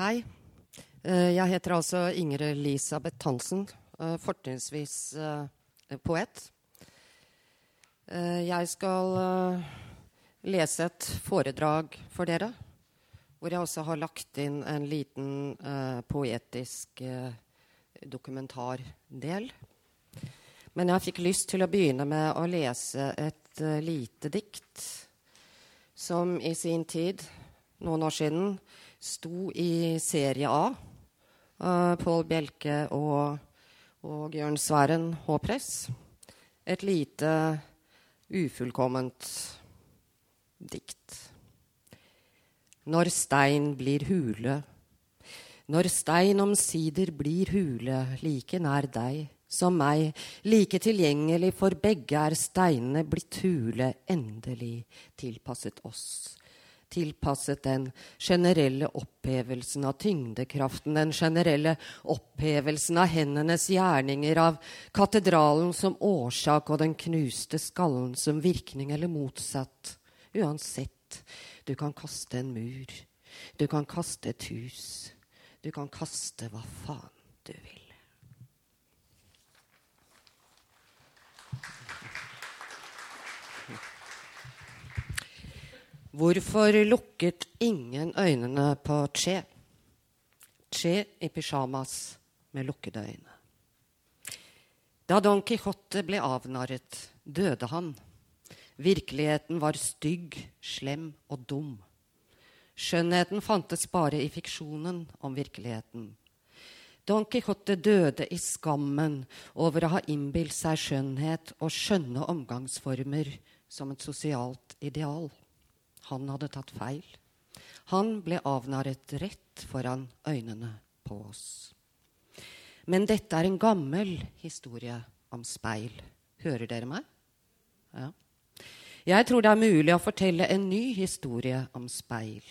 Hei. Eh, jeg heter altså Ingrid Elisabeth Hansen, eh, fortrinnsvis eh, poet. Jeg skal lese et foredrag for dere, hvor jeg også har lagt inn en liten poetisk dokumentardel. Men jeg fikk lyst til å begynne med å lese et lite dikt som i sin tid, noen år siden, sto i Serie A. Uh, Pål Bjelke og, og Jørn Sværen Håpress. Et lite, ufullkomment dikt. Når stein blir hule, når stein omsider blir hule like nær deg som meg, like tilgjengelig for begge er steinene blitt hule, endelig tilpasset oss tilpasset den generelle opphevelsen av tyngdekraften, den generelle opphevelsen av hendenes gjerninger, av katedralen som årsak og den knuste skallen som virkning, eller motsatt. Uansett, du kan kaste en mur, du kan kaste et hus, du kan kaste hva faen du vil. Hvorfor lukket ingen øynene på Che? Che i pysjamas med lukkede øyne. Da Don Quijote ble avnarret, døde han. Virkeligheten var stygg, slem og dum. Skjønnheten fantes bare i fiksjonen om virkeligheten. Don Quijote døde i skammen over å ha innbilt seg skjønnhet og skjønne omgangsformer som et sosialt ideal. Han hadde tatt feil. Han ble avnarret rett foran øynene på oss. Men dette er en gammel historie om speil. Hører dere meg? Ja. Jeg tror det er mulig å fortelle en ny historie om speil.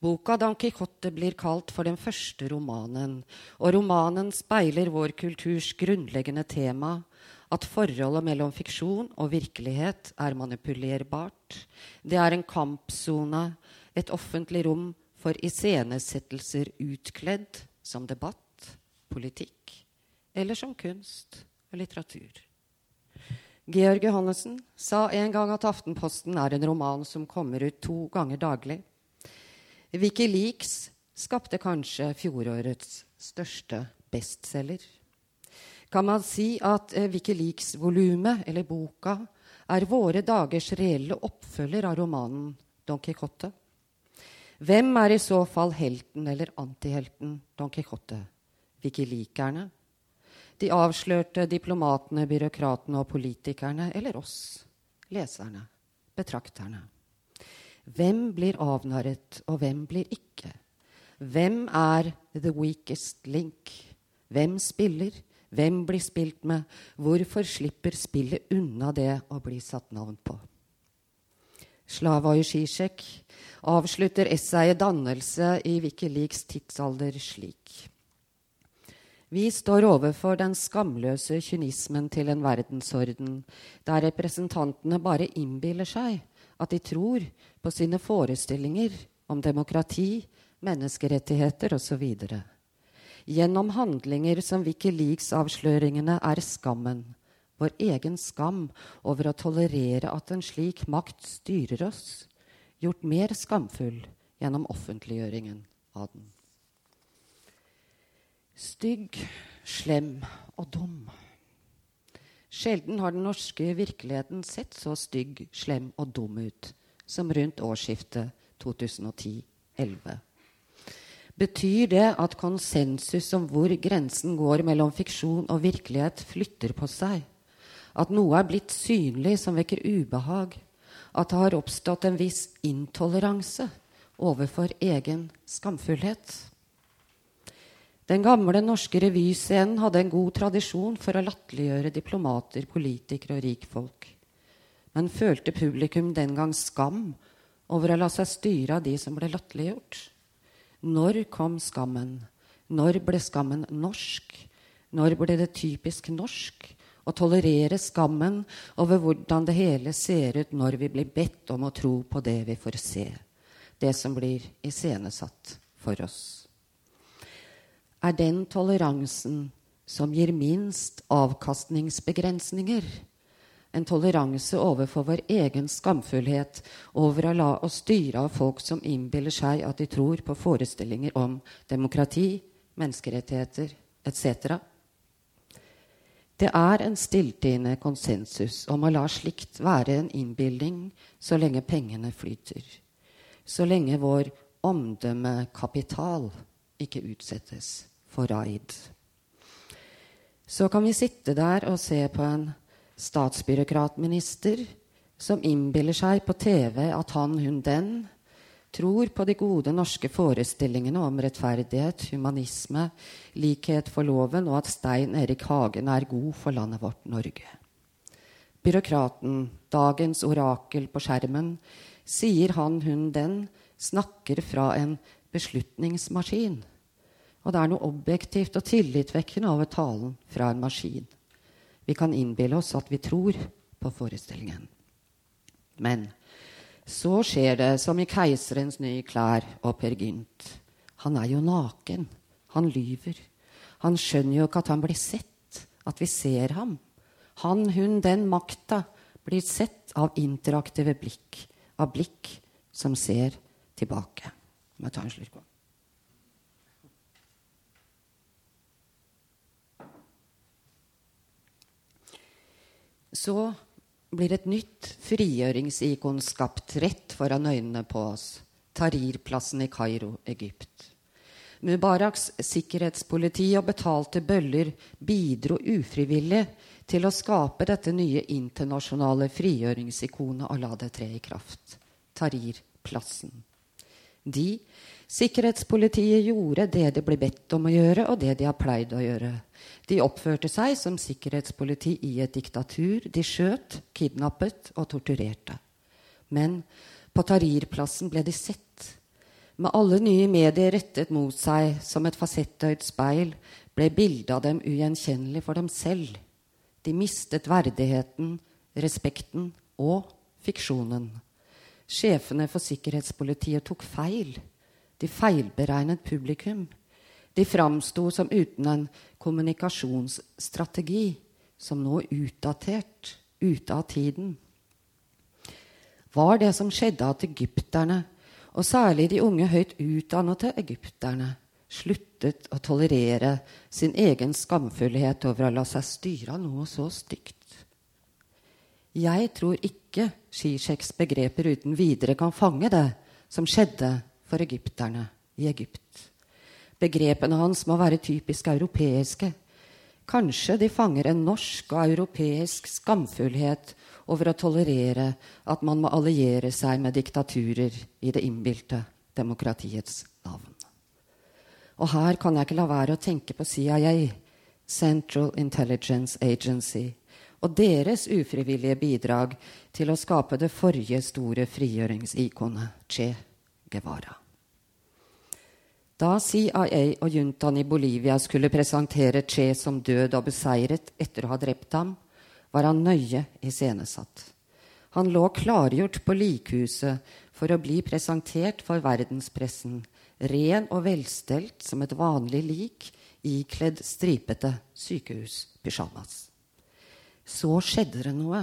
Boka Don Quijote blir kalt for den første romanen, og romanen speiler vår kulturs grunnleggende tema at forholdet mellom fiksjon og virkelighet er manipulerbart. Det er en kampsone, et offentlig rom for iscenesettelser utkledd som debatt, politikk eller som kunst og litteratur. Georg Johannessen sa en gang at Aftenposten er en roman som kommer ut to ganger daglig. Wikileaks skapte kanskje fjorårets største bestselger kan man si at eh, Wikileaks-volumet, eller boka, er våre dagers reelle oppfølger av romanen Don Quijote. Hvem er i så fall helten eller antihelten Don Quijote? Wikileakerne? De avslørte diplomatene, byråkratene og politikerne? Eller oss, leserne, betrakterne? Hvem blir avnarret, og hvem blir ikke? Hvem er the weakest link? Hvem spiller? Hvem blir spilt med? Hvorfor slipper spillet unna det å bli satt navn på? Slavoj Zizek avslutter essayet 'Dannelse' i Wikileaks tidsalder slik. Vi står overfor den skamløse kynismen til en verdensorden der representantene bare innbiller seg at de tror på sine forestillinger om demokrati, menneskerettigheter osv. Gjennom handlinger som Wikileaks-avsløringene er skammen, vår egen skam over å tolerere at en slik makt styrer oss, gjort mer skamfull gjennom offentliggjøringen av den. Stygg, slem og dum. Sjelden har den norske virkeligheten sett så stygg, slem og dum ut som rundt årsskiftet 2010-11. Betyr det at konsensus om hvor grensen går mellom fiksjon og virkelighet, flytter på seg? At noe er blitt synlig som vekker ubehag? At det har oppstått en viss intoleranse overfor egen skamfullhet? Den gamle norske revyscenen hadde en god tradisjon for å latterliggjøre diplomater, politikere og rikfolk. Men følte publikum den gang skam over å la seg styre av de som ble latterliggjort? Når kom skammen? Når ble skammen norsk? Når ble det typisk norsk å tolerere skammen over hvordan det hele ser ut når vi blir bedt om å tro på det vi får se, det som blir iscenesatt for oss. Er den toleransen som gir minst avkastningsbegrensninger, en toleranse overfor vår egen skamfullhet over å la oss styre av folk som innbiller seg at de tror på forestillinger om demokrati, menneskerettigheter etc. Det er en stilltiende konsensus om å la slikt være en innbilning så lenge pengene flyter, så lenge vår omdømmekapital ikke utsettes for raid. Så kan vi sitte der og se på en statsbyråkratminister som innbiller seg på TV at han, hun, den tror på de gode norske forestillingene om rettferdighet, humanisme, likhet for loven, og at Stein Erik Hagen er god for landet vårt Norge. Byråkraten, dagens orakel på skjermen, sier han, hun, den, snakker fra en beslutningsmaskin. Og det er noe objektivt og tillitvekkende over talen fra en maskin. Vi kan innbille oss at vi tror på forestillingen. Men så skjer det som i 'Keiserens nye klær' og Per Gynt. Han er jo naken. Han lyver. Han skjønner jo ikke at han blir sett, at vi ser ham. Han, hun, den makta blir sett av interaktive blikk, av blikk som ser tilbake. Jeg må ta en slurk vann. Så blir et nytt frigjøringsikon skapt rett foran øynene på oss. Tahrir-plassen i Kairo, Egypt. Mubaraks sikkerhetspoliti og betalte bøller bidro ufrivillig til å skape dette nye internasjonale frigjøringsikonet og la det tre i kraft. Tahrir-plassen. De, sikkerhetspolitiet, gjorde det de ble bedt om å gjøre, og det de har pleid å gjøre. De oppførte seg som sikkerhetspoliti i et diktatur. De skjøt, kidnappet og torturerte. Men på Tahrir-plassen ble de sett. Med alle nye medier rettet mot seg som et fasettøyd speil ble bildet av dem ugjenkjennelig for dem selv. De mistet verdigheten, respekten og fiksjonen. Sjefene for sikkerhetspolitiet tok feil. De feilberegnet publikum. De framsto som uten en kommunikasjonsstrategi, som nå utdatert, ute av tiden. Var det som skjedde at egypterne, og særlig de unge høyt utdannede egypterne, sluttet å tolerere sin egen skamfullhet over å la seg styre av noe så stygt? Jeg tror ikke Zizeks begreper uten videre kan fange det som skjedde for egypterne i Egypt. Begrepene hans må være typisk europeiske. Kanskje de fanger en norsk og europeisk skamfullhet over å tolerere at man må alliere seg med diktaturer i det innbilte demokratiets navn. Og her kan jeg ikke la være å tenke på CIA, Central Intelligence Agency, og deres ufrivillige bidrag til å skape det forrige store frigjøringsikonet, Che Guevara. Da CIA og juntaen i Bolivia skulle presentere Che som død og beseiret etter å ha drept ham, var han nøye iscenesatt. Han lå klargjort på likhuset for å bli presentert for verdenspressen, ren og velstelt som et vanlig lik, ikledd stripete sykehuspysjamas. Så skjedde det noe.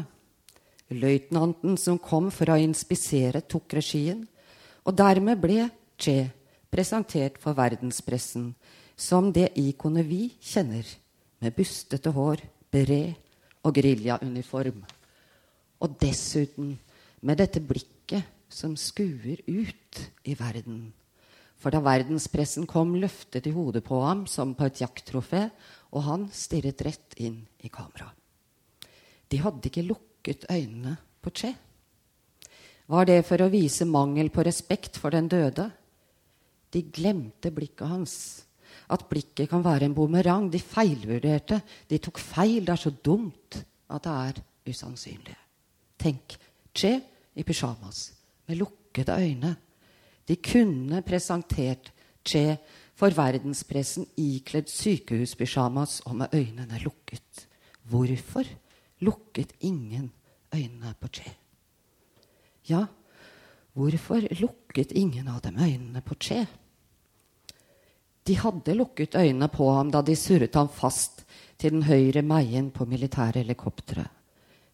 Løytnanten som kom for å inspisere, tok regien, og dermed ble Che presentert for verdenspressen som det ikonet vi kjenner, med bustete hår, beret og geriljauniform. Og dessuten med dette blikket som skuer ut i verden. For da verdenspressen kom, løftet de hodet på ham som på et jakttrofé, og han stirret rett inn i kamera. De hadde ikke lukket øynene på Che. Var det for å vise mangel på respekt for den døde? De glemte blikket hans. At blikket kan være en bumerang. De feilvurderte. De tok feil. Det er så dumt at det er usannsynlig. Tenk Che i pysjamas med lukkede øyne. De kunne presentert Che for verdenspressen ikledd sykehuspysjamas og med øynene lukket. Hvorfor lukket ingen øynene på Che? Ja, Hvorfor lukket ingen av dem øynene på Che? De hadde lukket øynene på ham da de surret ham fast til den høyre meien på militærhelikopteret.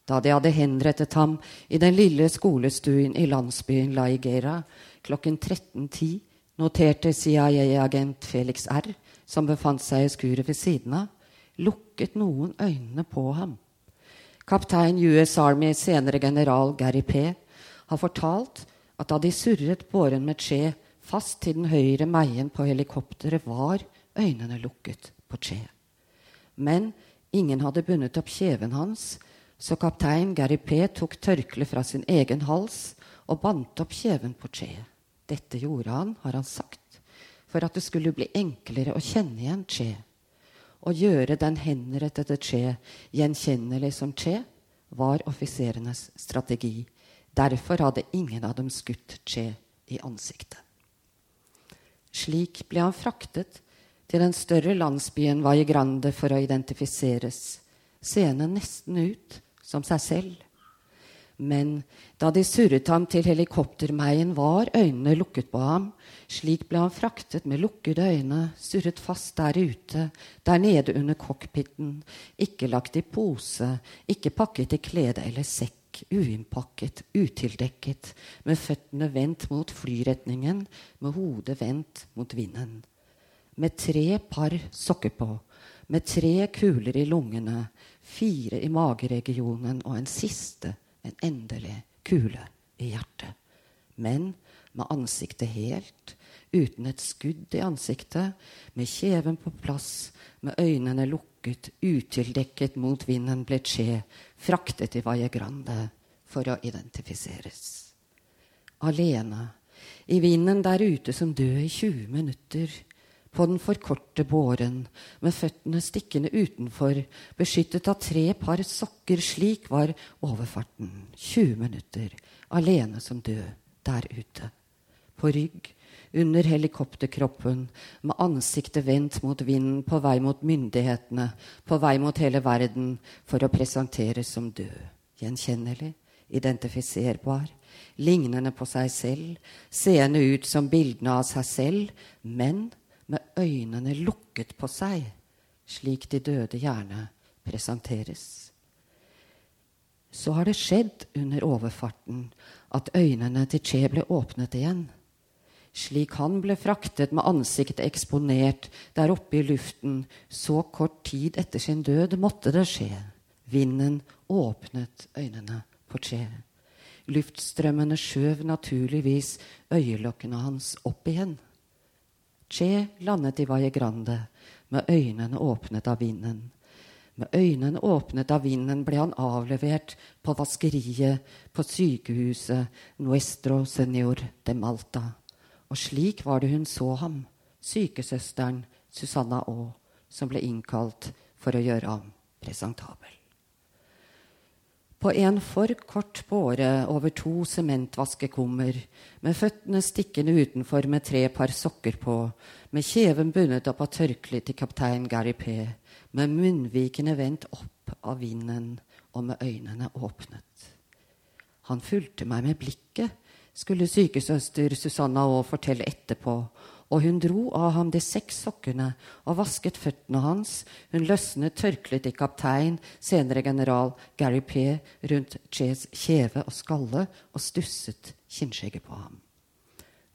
Da de hadde henrettet ham i den lille skolestuen i landsbyen Laigera klokken 13.10, noterte CIA-agent Felix R., som befant seg i skuret ved siden av, lukket noen øynene på ham. Kaptein US Army, senere general Gary P., har fortalt at da de surret båren med Che fast til den høyre meien på helikopteret, var øynene lukket på Che. Men ingen hadde bundet opp kjeven hans, så kaptein Gary P. tok tørkleet fra sin egen hals og bandt opp kjeven på Che. Dette gjorde han, har han sagt, for at det skulle bli enklere å kjenne igjen Che. Å gjøre den henrettede Che gjenkjennelig som Che var offiserenes strategi. Derfor hadde ingen av dem skutt Che i ansiktet. Slik ble han fraktet til den større landsbyen Valle for å identifiseres, seende nesten ut som seg selv. Men da de surret ham til helikoptermeien, var øynene lukket på ham. Slik ble han fraktet med lukkede øyne, surret fast der ute, der nede under cockpiten, ikke lagt i pose, ikke pakket i klede eller sekk, uinnpakket, utildekket, med føttene vendt mot flyretningen, med hodet vendt mot vinden. Med tre par sokker på, med tre kuler i lungene, fire i mageregionen og en siste, en endelig kule i hjertet. Men med ansiktet helt, uten et skudd i ansiktet, med kjeven på plass, med øynene lukket, utildekket mot vinden, ble Che fraktet i Valle Grande for å identifiseres. Alene, i vinden der ute som død i 20 minutter, på den forkorte båren, med føttene stikkende utenfor, beskyttet av tre par sokker. Slik var overfarten. 20 minutter, alene som død, der ute. På rygg, under helikopterkroppen, med ansiktet vendt mot vinden, på vei mot myndighetene, på vei mot hele verden, for å presenteres som død. Gjenkjennelig, identifiserbar, lignende på seg selv, seende ut som bildene av seg selv, men med øynene lukket på seg, slik de døde gjerne presenteres. Så har det skjedd under overfarten at øynene til Che ble åpnet igjen. Slik han ble fraktet med ansiktet eksponert der oppe i luften så kort tid etter sin død, måtte det skje. Vinden åpnet øynene på Che. Luftstrømmene skjøv naturligvis øyelokkene hans opp igjen. Che landet i Valle Grande med øynene åpnet av vinden. Med øynene åpnet av vinden ble han avlevert på vaskeriet på sykehuset Nuestro Senor de Malta. Og slik var det hun så ham, sykesøsteren Susanna Aa, som ble innkalt for å gjøre ham presentabel. På en for kort båre over to sementvaskekummer, med føttene stikkende utenfor med tre par sokker på, med kjeven bundet opp av tørkleet til kaptein Gary P., med munnvikene vendt opp av vinden og med øynene åpnet. Han fulgte meg med blikket, skulle sykesøster Susanna òg fortelle etterpå, og hun dro av ham de seks sokkene og vasket føttene hans. Hun løsnet tørkleet til kaptein, senere general Gary P., rundt Ches kjeve og skalle og stusset kinnskjegget på ham.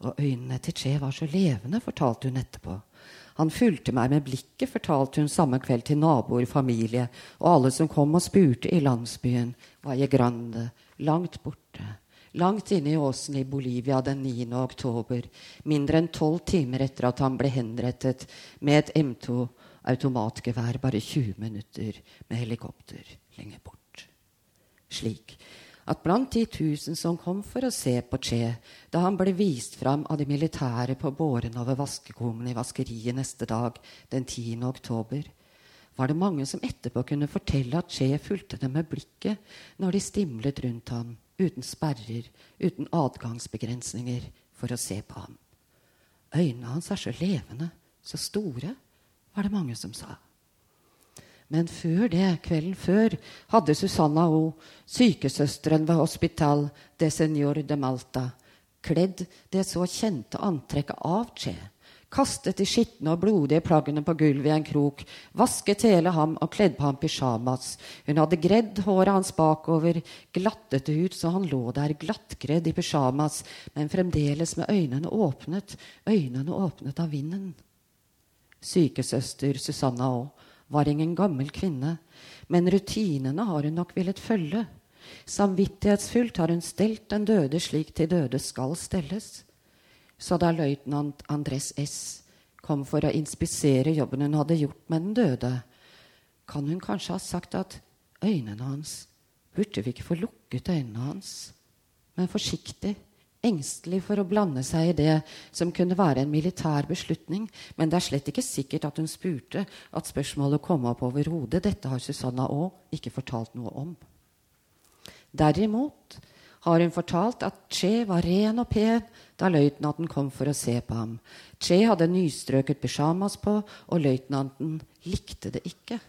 Og øynene til Che var så levende, fortalte hun etterpå. Han fulgte meg med blikket, fortalte hun samme kveld til naboer, familie og alle som kom og spurte i landsbyen Valle Grande, langt borte langt inne i åsen i Bolivia den 9. oktober, mindre enn tolv timer etter at han ble henrettet med et M2 automatgevær bare 20 minutter med helikopter lenger bort. Slik at blant de tusen som kom for å se på Che da han ble vist fram av de militære på båren over vaskekummen i vaskeriet neste dag, den 10. oktober, var det mange som etterpå kunne fortelle at Che fulgte dem med blikket når de stimlet rundt ham uten sperrer, uten adgangsbegrensninger, for å se på ham. Øynene hans er så levende, så store, var det mange som sa. Men før det, kvelden før, hadde Susanna O, sykesøsteren ved Hospital de Señor de Malta, kledd det så kjente antrekket av Che, kastet de skitne og blodige plaggene på gulvet i en krok, vasket hele ham og kledd på ham pysjamas. Hun hadde gredd håret hans bakover, glattet det ut så han lå der glattgredd i pysjamas, men fremdeles med øynene åpnet, øynene åpnet av vinden. Sykesøster Susanna òg var ingen gammel kvinne, men rutinene har hun nok villet følge. Samvittighetsfullt har hun stelt den døde slik til døde skal stelles. Så da løytnant Andres S kom for å inspisere jobben hun hadde gjort med den døde, kan hun kanskje ha sagt at øynene hans Burde vi ikke få lukket øynene hans? Men forsiktig, engstelig for å blande seg i det som kunne være en militær beslutning. Men det er slett ikke sikkert at hun spurte at spørsmålet kom opp over hodet. Dette har Susanna òg ikke fortalt noe om. Derimot har hun fortalt at Che var ren og pen da løytnanten kom for å se på ham. Che hadde nystrøket pysjamas på, og løytnanten likte det ikke.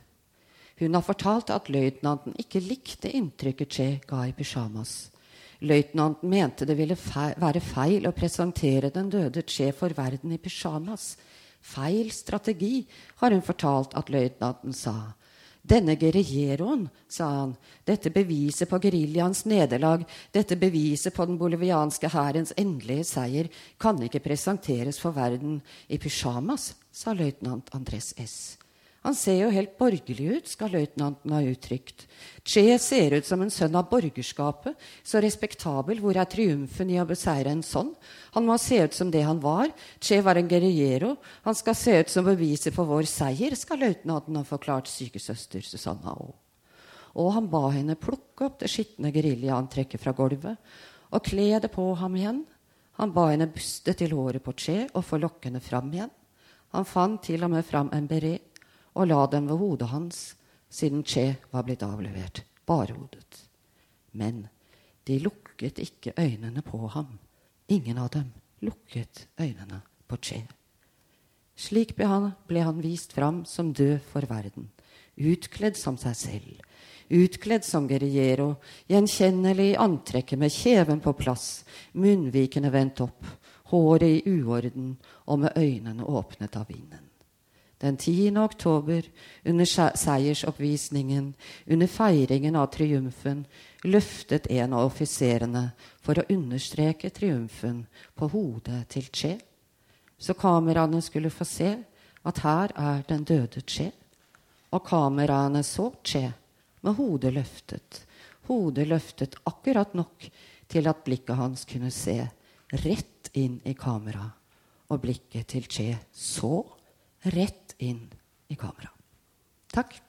Hun har fortalt at løytnanten ikke likte inntrykket Che ga i pysjamas. Løytnanten mente det ville feil, være feil å presentere den døde Che for verden i pysjamas. Feil strategi, har hun fortalt at løytnanten sa. Denne guerilleroen, sa han, dette beviset på geriljaens nederlag, dette beviset på den bolivianske hærens endelige seier, kan ikke presenteres for verden i pysjamas, sa løytnant Andres S. Han ser jo helt borgerlig ut, skal løytnanten ha uttrykt. Che ser ut som en sønn av borgerskapet, så respektabel, hvor er triumfen i å beseire en sånn? Han må se ut som det han var. Che var en guerriero. Han skal se ut som beviset for vår seier, skal løytnanten ha forklart sykesøster Susanna Aa. Og han ba henne plukke opp det skitne geriljaantrekket fra gulvet og kle det på ham igjen. Han ba henne buste til håret på Che og få lokkene fram igjen. Han fant til og med fram en beret og la dem ved hodet hans, siden Che var blitt avlevert. Bare hodet. Men de lukket ikke øynene på ham. Ingen av dem lukket øynene på Che. Slik ble han, ble han vist fram som død for verden, utkledd som seg selv, utkledd som guerriero, gjenkjennelig i antrekket med kjeven på plass, munnvikene vendt opp, håret i uorden og med øynene åpnet av vinden. Den 10. oktober, under seiersoppvisningen, under feiringen av triumfen, løftet en av offiserene for å understreke triumfen på hodet til Che. Så kameraene skulle få se at her er den døde Che. Og kameraene så Che med hodet løftet. Hodet løftet akkurat nok til at blikket hans kunne se rett inn i kameraet. Og blikket til Che så rett inn i kamera. Takk.